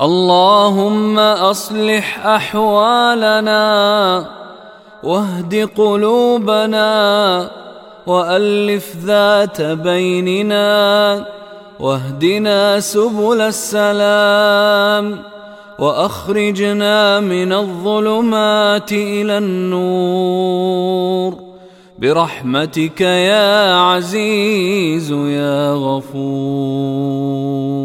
اللهم أصلح أحوالنا واهد قلوبنا وألف ذات بيننا واهدنا سبل السلام وأخرجنا من الظلمات إلى النور برحمتك يا عزيز يا غفور